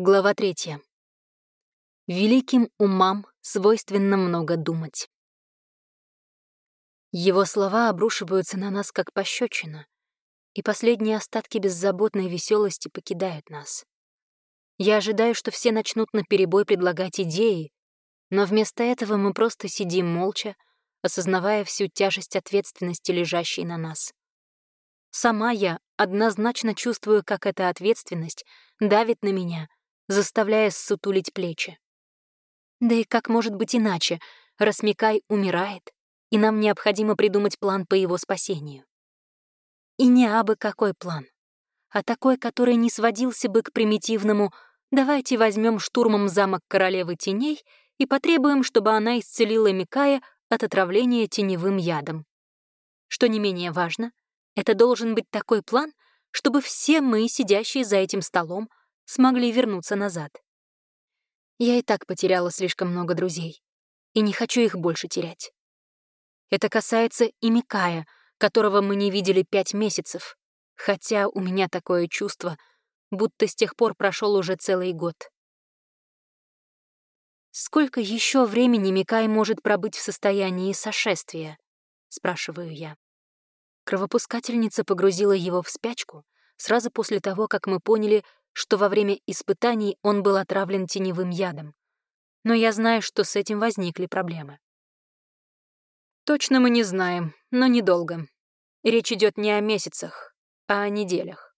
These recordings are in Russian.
Глава третья. Великим умам свойственно много думать. Его слова обрушиваются на нас, как пощечина, и последние остатки беззаботной веселости покидают нас. Я ожидаю, что все начнут наперебой предлагать идеи, но вместо этого мы просто сидим молча, осознавая всю тяжесть ответственности, лежащей на нас. Сама я однозначно чувствую, как эта ответственность давит на меня — заставляя ссутулить плечи. Да и как может быть иначе, раз Микай умирает, и нам необходимо придумать план по его спасению. И не абы какой план, а такой, который не сводился бы к примитивному «давайте возьмем штурмом замок королевы теней и потребуем, чтобы она исцелила Микая от отравления теневым ядом». Что не менее важно, это должен быть такой план, чтобы все мы, сидящие за этим столом, смогли вернуться назад. Я и так потеряла слишком много друзей, и не хочу их больше терять. Это касается и Микая, которого мы не видели пять месяцев, хотя у меня такое чувство, будто с тех пор прошел уже целый год. «Сколько еще времени Микай может пробыть в состоянии сошествия?» — спрашиваю я. Кровопускательница погрузила его в спячку сразу после того, как мы поняли, что во время испытаний он был отравлен теневым ядом. Но я знаю, что с этим возникли проблемы. Точно мы не знаем, но недолго. Речь идет не о месяцах, а о неделях,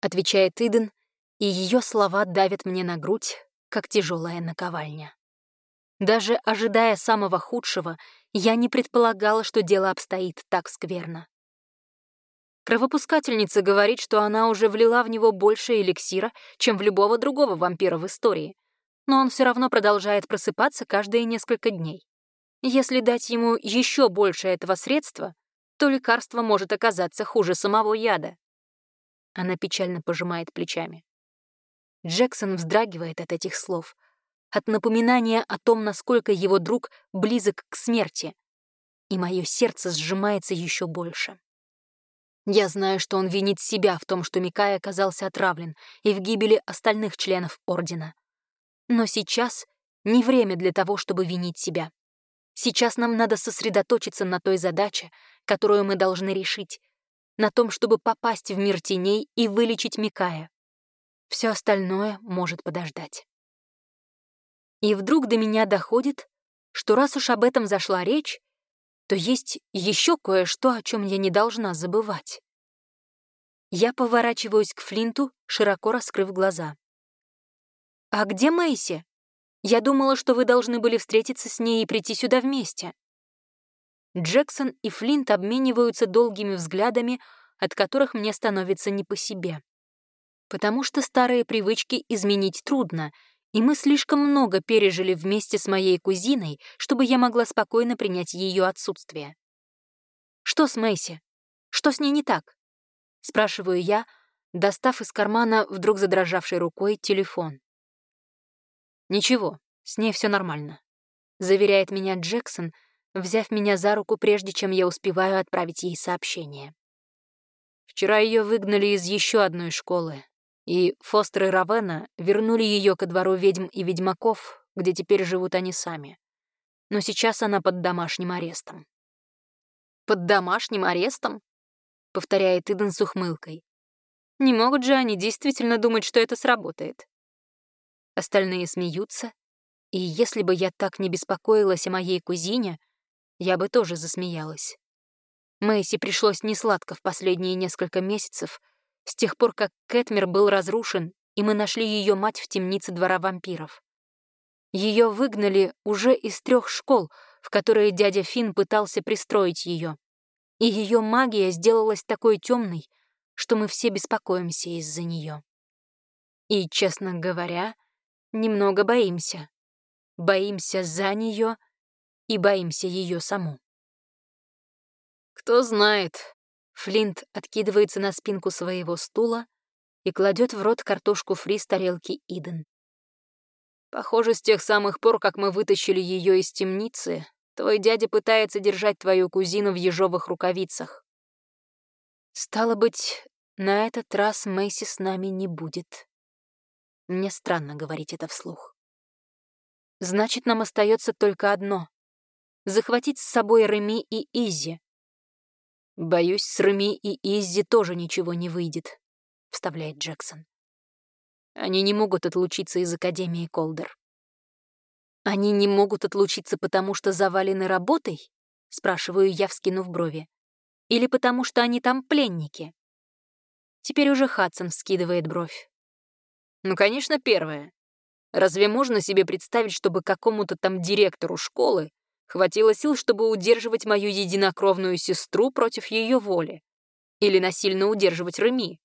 отвечает Иден, и ее слова давят мне на грудь, как тяжелая наковальня. Даже ожидая самого худшего, я не предполагала, что дело обстоит так скверно. Кровопускательница говорит, что она уже влила в него больше эликсира, чем в любого другого вампира в истории. Но он все равно продолжает просыпаться каждые несколько дней. Если дать ему еще больше этого средства, то лекарство может оказаться хуже самого яда. Она печально пожимает плечами. Джексон вздрагивает от этих слов, от напоминания о том, насколько его друг близок к смерти, и мое сердце сжимается еще больше. Я знаю, что он винит себя в том, что Микай оказался отравлен, и в гибели остальных членов Ордена. Но сейчас не время для того, чтобы винить себя. Сейчас нам надо сосредоточиться на той задаче, которую мы должны решить, на том, чтобы попасть в мир теней и вылечить Микая. Все остальное может подождать. И вдруг до меня доходит, что раз уж об этом зашла речь, то есть еще кое-что, о чем я не должна забывать. Я поворачиваюсь к Флинту, широко раскрыв глаза. «А где Мэйси? Я думала, что вы должны были встретиться с ней и прийти сюда вместе». Джексон и Флинт обмениваются долгими взглядами, от которых мне становится не по себе. Потому что старые привычки изменить трудно, и мы слишком много пережили вместе с моей кузиной, чтобы я могла спокойно принять ее отсутствие. Что с Мэйси? Что с ней не так? Спрашиваю я, достав из кармана вдруг задрожавшей рукой телефон. «Ничего, с ней все нормально», — заверяет меня Джексон, взяв меня за руку, прежде чем я успеваю отправить ей сообщение. Вчера ее выгнали из еще одной школы, и Фостер и Равена вернули ее ко двору ведьм и ведьмаков, где теперь живут они сами. Но сейчас она под домашним арестом. «Под домашним арестом?» — повторяет Иден с ухмылкой. «Не могут же они действительно думать, что это сработает?» Остальные смеются, и если бы я так не беспокоилась о моей кузине, я бы тоже засмеялась. Мэйси пришлось несладко в последние несколько месяцев — с тех пор, как Кэтмер был разрушен, и мы нашли ее мать в темнице двора вампиров. Ее выгнали уже из трех школ, в которые дядя Финн пытался пристроить ее. И ее магия сделалась такой темной, что мы все беспокоимся из-за нее. И, честно говоря, немного боимся. Боимся за нее и боимся ее саму. Кто знает, Флинт откидывается на спинку своего стула и кладет в рот картошку фри с тарелки Иден. Похоже, с тех самых пор, как мы вытащили ее из темницы, твой дядя пытается держать твою кузину в ежовых рукавицах. Стало быть, на этот раз Мэйси с нами не будет. Мне странно говорить это вслух. Значит, нам остается только одно — захватить с собой Реми и Изи. Боюсь, с Реми и Изи тоже ничего не выйдет, — вставляет Джексон. Они не могут отлучиться из Академии Колдер. Они не могут отлучиться, потому что завалены работой? Спрашиваю я, вскинув брови. Или потому что они там пленники? Теперь уже Хадсон вскидывает бровь. Ну, конечно, первое. Разве можно себе представить, чтобы какому-то там директору школы хватило сил, чтобы удерживать мою единокровную сестру против ее воли? Или насильно удерживать Реми?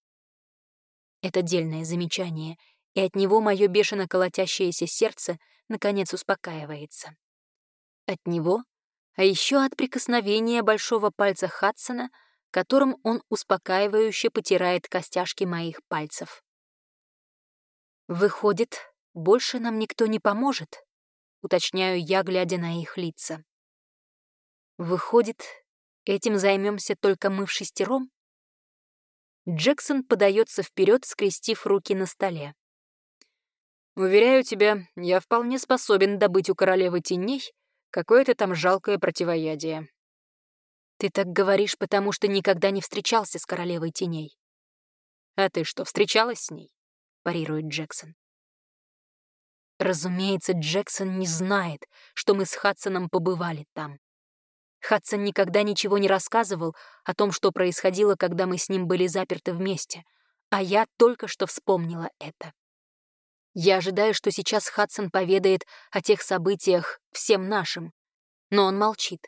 Это дельное замечание, и от него мое бешено колотящееся сердце наконец успокаивается. От него, а еще от прикосновения большого пальца Хадсона, которым он успокаивающе потирает костяшки моих пальцев. «Выходит, больше нам никто не поможет?» — уточняю я, глядя на их лица. «Выходит, этим займемся только мы в шестером?» Джексон подается вперед, скрестив руки на столе. «Уверяю тебя, я вполне способен добыть у королевы теней какое-то там жалкое противоядие». «Ты так говоришь, потому что никогда не встречался с королевой теней». «А ты что, встречалась с ней?» — парирует Джексон. Разумеется, Джексон не знает, что мы с Хадсоном побывали там. Хадсон никогда ничего не рассказывал о том, что происходило, когда мы с ним были заперты вместе, а я только что вспомнила это. Я ожидаю, что сейчас Хадсон поведает о тех событиях всем нашим, но он молчит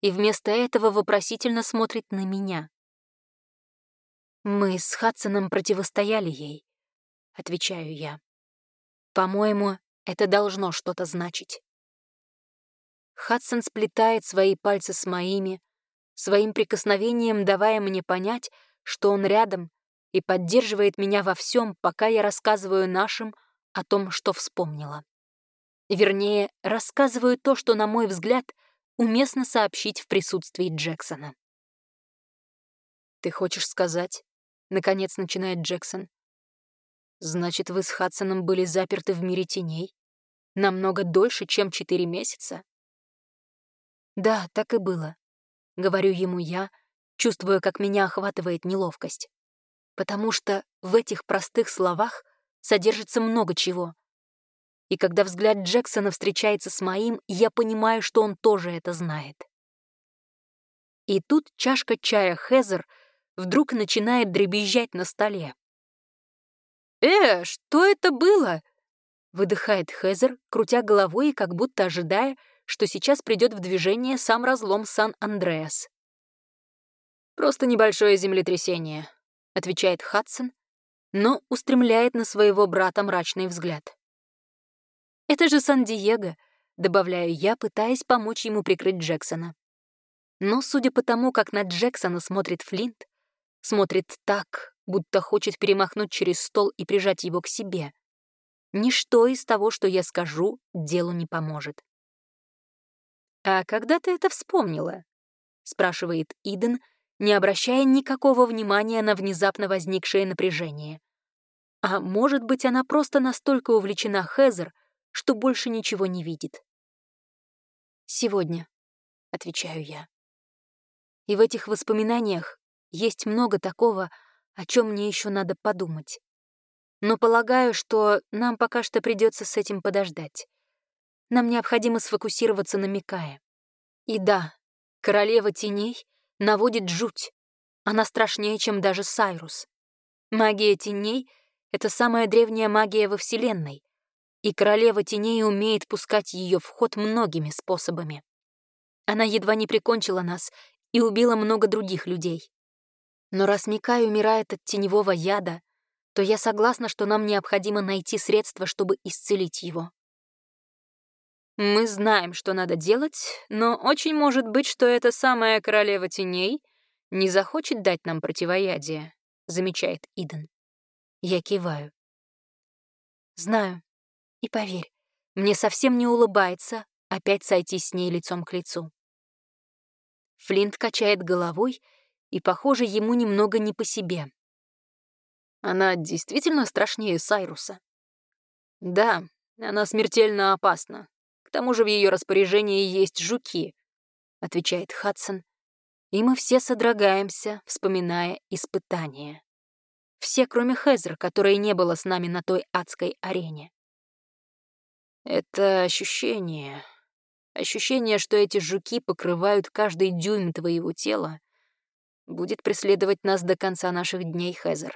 и вместо этого вопросительно смотрит на меня. Мы с Хадсоном противостояли ей, — отвечаю я. «По-моему, это должно что-то значить». Хадсон сплетает свои пальцы с моими, своим прикосновением давая мне понять, что он рядом и поддерживает меня во всем, пока я рассказываю нашим о том, что вспомнила. Вернее, рассказываю то, что, на мой взгляд, уместно сообщить в присутствии Джексона. «Ты хочешь сказать?» — наконец начинает Джексон. Значит, вы с Хадсоном были заперты в мире теней? Намного дольше, чем четыре месяца? Да, так и было. Говорю ему я, чувствуя, как меня охватывает неловкость. Потому что в этих простых словах содержится много чего. И когда взгляд Джексона встречается с моим, я понимаю, что он тоже это знает. И тут чашка чая Хезер вдруг начинает дребезжать на столе. «Э, что это было?» — выдыхает Хезер, крутя головой и как будто ожидая, что сейчас придет в движение сам разлом Сан-Андреас. «Просто небольшое землетрясение», — отвечает Хадсон, но устремляет на своего брата мрачный взгляд. «Это же Сан-Диего», — добавляю я, пытаясь помочь ему прикрыть Джексона. Но, судя по тому, как на Джексона смотрит Флинт, смотрит так, будто хочет перемахнуть через стол и прижать его к себе. Ничто из того, что я скажу, делу не поможет. «А когда ты это вспомнила?» — спрашивает Иден, не обращая никакого внимания на внезапно возникшее напряжение. А может быть, она просто настолько увлечена Хезер, что больше ничего не видит. «Сегодня», — отвечаю я. И в этих воспоминаниях есть много такого, о чем мне еще надо подумать. Но полагаю, что нам пока что придется с этим подождать. Нам необходимо сфокусироваться на Микае. И да, королева теней наводит жуть. Она страшнее, чем даже Сайрус. Магия теней — это самая древняя магия во Вселенной, и королева теней умеет пускать ее в ход многими способами. Она едва не прикончила нас и убила много других людей. Но раз Микай умирает от теневого яда, то я согласна, что нам необходимо найти средства, чтобы исцелить его. Мы знаем, что надо делать, но очень может быть, что эта самая королева теней не захочет дать нам противоядие, замечает Иден. Я киваю. Знаю. И поверь, мне совсем не улыбается опять сойти с ней лицом к лицу. Флинт качает головой и, похоже, ему немного не по себе. Она действительно страшнее Сайруса. Да, она смертельно опасна. К тому же в ее распоряжении есть жуки, отвечает Хадсон, и мы все содрогаемся, вспоминая испытания. Все, кроме Хезер, которой не было с нами на той адской арене. Это ощущение... Ощущение, что эти жуки покрывают каждый дюйм твоего тела, будет преследовать нас до конца наших дней, Хезер.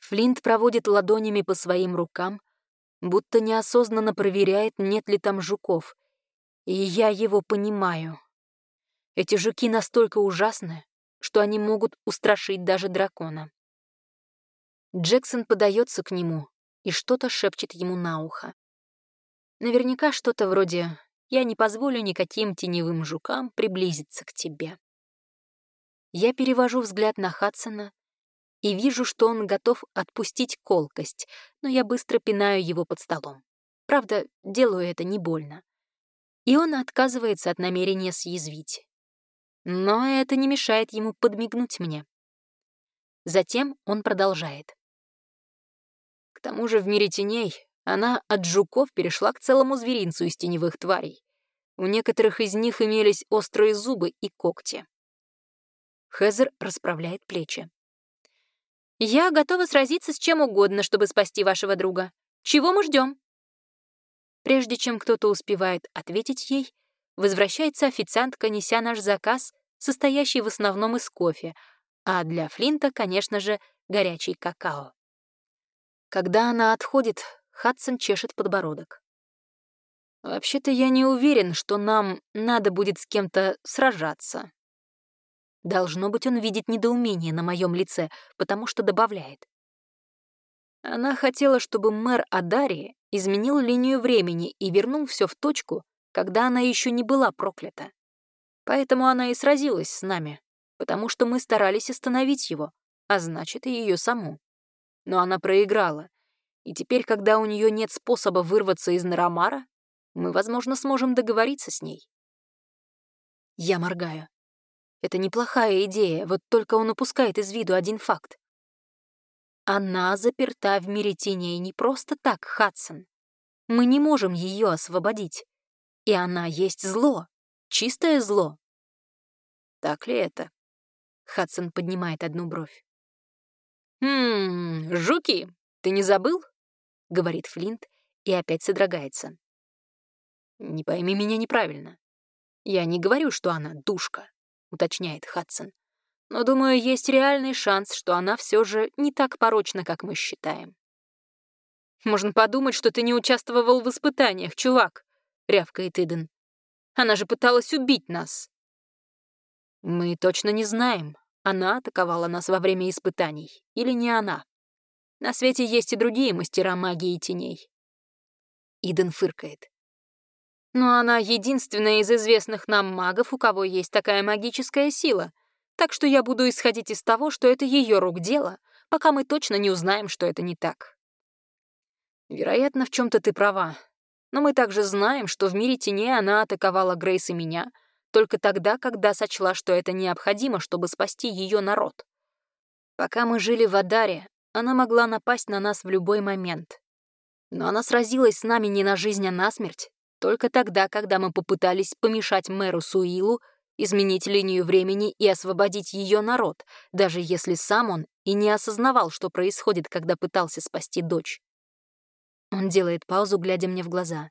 Флинт проводит ладонями по своим рукам, будто неосознанно проверяет, нет ли там жуков. И я его понимаю. Эти жуки настолько ужасны, что они могут устрашить даже дракона. Джексон подается к нему и что-то шепчет ему на ухо. Наверняка что-то вроде «Я не позволю никаким теневым жукам приблизиться к тебе». Я перевожу взгляд на Хадсона и вижу, что он готов отпустить колкость, но я быстро пинаю его под столом. Правда, делаю это не больно. И он отказывается от намерения съязвить. Но это не мешает ему подмигнуть мне. Затем он продолжает. К тому же в мире теней она от жуков перешла к целому зверинцу из теневых тварей. У некоторых из них имелись острые зубы и когти. Хезер расправляет плечи. «Я готова сразиться с чем угодно, чтобы спасти вашего друга. Чего мы ждем?» Прежде чем кто-то успевает ответить ей, возвращается официантка, неся наш заказ, состоящий в основном из кофе, а для Флинта, конечно же, горячий какао. Когда она отходит, Хадсон чешет подбородок. «Вообще-то я не уверен, что нам надо будет с кем-то сражаться», Должно быть, он видит недоумение на моем лице, потому что добавляет. Она хотела, чтобы мэр Адари изменил линию времени и вернул все в точку, когда она еще не была проклята. Поэтому она и сразилась с нами, потому что мы старались остановить его, а значит, и ее саму. Но она проиграла, и теперь, когда у нее нет способа вырваться из Нарамара, мы, возможно, сможем договориться с ней. Я моргаю. Это неплохая идея, вот только он упускает из виду один факт. Она заперта в мире теней не просто так, Хадсон. Мы не можем ее освободить. И она есть зло, чистое зло. Так ли это? Хадсон поднимает одну бровь. «Хм, жуки, ты не забыл?» — говорит Флинт и опять содрогается. «Не пойми меня неправильно. Я не говорю, что она душка. — уточняет Хадсон. «Но, думаю, есть реальный шанс, что она все же не так порочна, как мы считаем». «Можно подумать, что ты не участвовал в испытаниях, чувак», — рявкает Иден. «Она же пыталась убить нас». «Мы точно не знаем, она атаковала нас во время испытаний или не она. На свете есть и другие мастера магии теней». Иден фыркает. Но она единственная из известных нам магов, у кого есть такая магическая сила. Так что я буду исходить из того, что это ее рук дело, пока мы точно не узнаем, что это не так. Вероятно, в чем то ты права. Но мы также знаем, что в мире теней она атаковала Грейс и меня только тогда, когда сочла, что это необходимо, чтобы спасти ее народ. Пока мы жили в Адаре, она могла напасть на нас в любой момент. Но она сразилась с нами не на жизнь, а на смерть, только тогда, когда мы попытались помешать мэру Суилу изменить линию времени и освободить ее народ, даже если сам он и не осознавал, что происходит, когда пытался спасти дочь. Он делает паузу, глядя мне в глаза.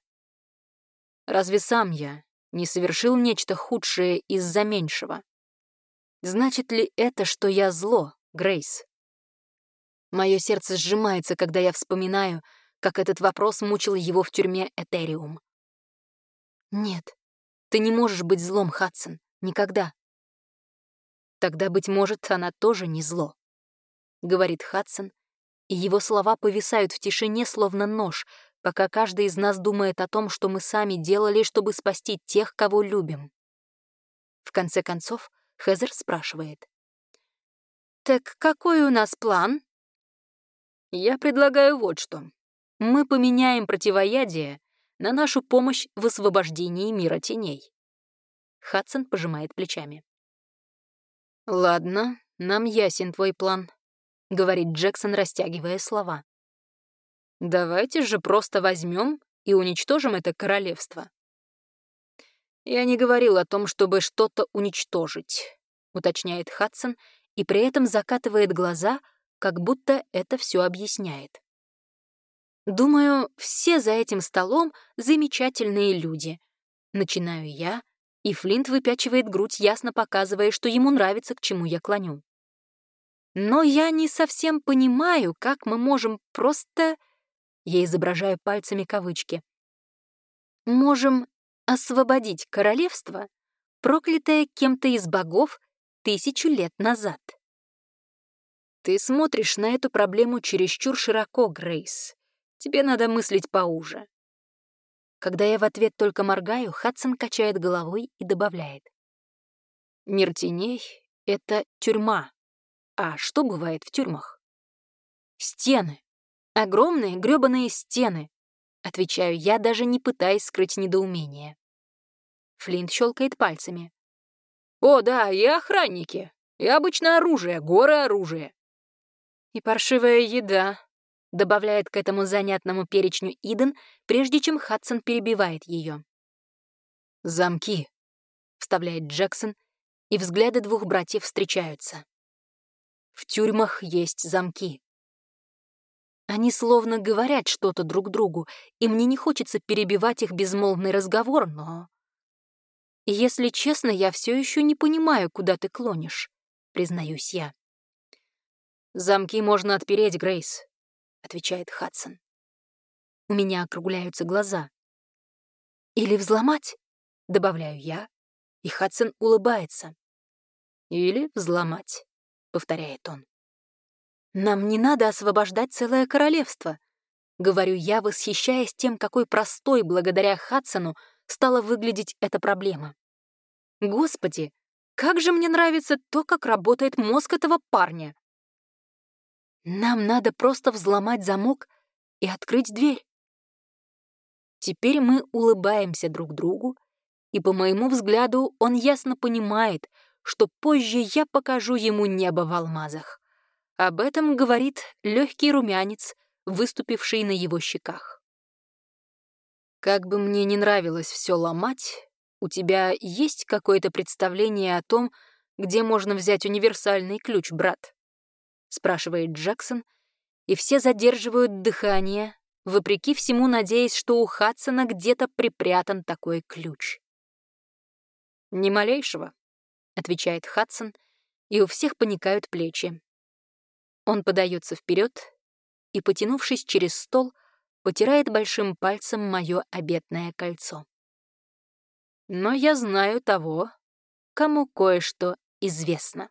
«Разве сам я не совершил нечто худшее из-за меньшего? Значит ли это, что я зло, Грейс?» Мое сердце сжимается, когда я вспоминаю, как этот вопрос мучил его в тюрьме Этериум. «Нет, ты не можешь быть злом, Хадсон. Никогда». «Тогда, быть может, она тоже не зло», — говорит Хадсон, и его слова повисают в тишине, словно нож, пока каждый из нас думает о том, что мы сами делали, чтобы спасти тех, кого любим. В конце концов, Хезер спрашивает. «Так какой у нас план?» «Я предлагаю вот что. Мы поменяем противоядие на нашу помощь в освобождении мира теней. Хадсон пожимает плечами. «Ладно, нам ясен твой план», — говорит Джексон, растягивая слова. Давайте же просто возьмем и уничтожим это королевство. Я не говорил о том, чтобы что-то уничтожить, уточняет Хадсон и при этом закатывает глаза, как будто это все объясняет. Думаю, все за этим столом замечательные люди. Начинаю я, и Флинт выпячивает грудь, ясно показывая, что ему нравится, к чему я клоню. Но я не совсем понимаю, как мы можем просто... Я изображаю пальцами кавычки. Можем освободить королевство, проклятое кем-то из богов тысячу лет назад. Ты смотришь на эту проблему чересчур широко, Грейс. Тебе надо мыслить поуже. Когда я в ответ только моргаю, Хадсон качает головой и добавляет. Мир теней — это тюрьма. А что бывает в тюрьмах? Стены. Огромные грёбаные стены. Отвечаю я, даже не пытаясь скрыть недоумение. Флинт щелкает пальцами. «О, да, и охранники. И обычное оружие, горы оружия». «И паршивая еда», — добавляет к этому занятному перечню Иден, прежде чем Хадсон перебивает ее. «Замки», — вставляет Джексон, и взгляды двух братьев встречаются. В тюрьмах есть замки. Они словно говорят что-то друг другу, и мне не хочется перебивать их безмолвный разговор, но... Если честно, я все еще не понимаю, куда ты клонишь, признаюсь я. Замки можно отпереть, Грейс. — отвечает Хадсон. У меня округляются глаза. «Или взломать?» — добавляю я, и Хадсон улыбается. «Или взломать», — повторяет он. «Нам не надо освобождать целое королевство», — говорю я, восхищаясь тем, какой простой благодаря Хадсону стала выглядеть эта проблема. «Господи, как же мне нравится то, как работает мозг этого парня!» Нам надо просто взломать замок и открыть дверь. Теперь мы улыбаемся друг другу, и, по моему взгляду, он ясно понимает, что позже я покажу ему небо в алмазах. Об этом говорит легкий румянец, выступивший на его щеках. Как бы мне не нравилось все ломать, у тебя есть какое-то представление о том, где можно взять универсальный ключ, брат? — спрашивает Джексон, и все задерживают дыхание, вопреки всему надеясь, что у Хадсона где-то припрятан такой ключ. «Ни малейшего», — отвечает Хадсон, и у всех поникают плечи. Он подается вперед и, потянувшись через стол, потирает большим пальцем мое обетное кольцо. Но я знаю того, кому кое-что известно.